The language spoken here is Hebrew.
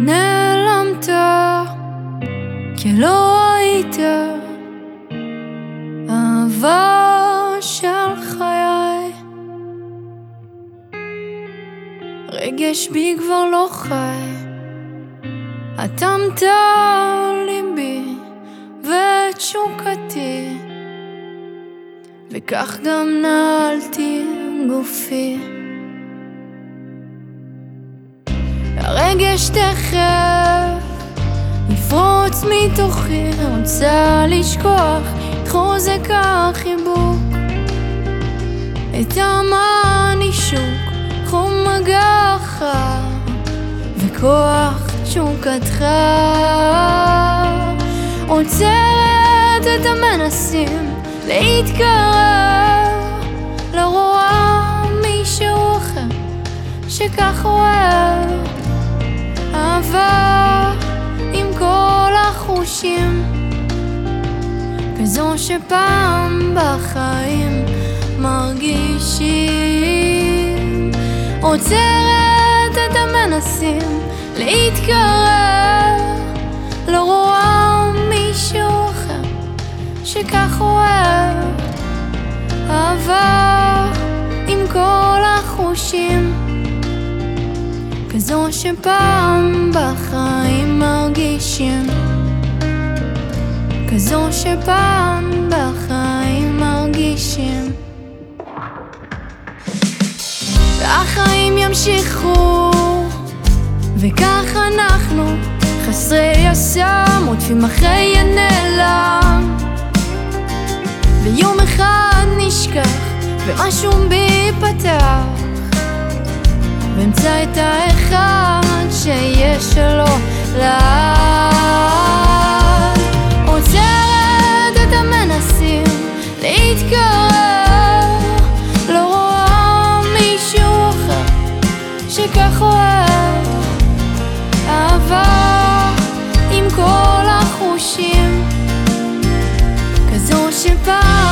נעלמת כלא היית. אהבה של חיי. רגש בי כבר לא חי. אטמת ליבי ואת שוקתי וכך גם נעלתי גופי הרגש תכף. יפרוץ מתוכי, רוצה לשכוח. את חוזק החיבוק, את המנישוק, חום מגעך וכוח תשוקתך. עוצרת את המנסים להתקרב, כל החושים כזו שפעם בחיים מרגישים. עוצרת את המנסים להתקרב. לא רואה מישהו אחר שכך אוהב. אהבה עם כל החושים כזו שפעם בחיים שפעם בחיים מרגישים. והחיים ימשיכו וכך אנחנו חסרי יסם רודפים אחרי הנעלם. ויום אחד נשכח ומשהו בי פתח ואמצא את האחד ש... się bał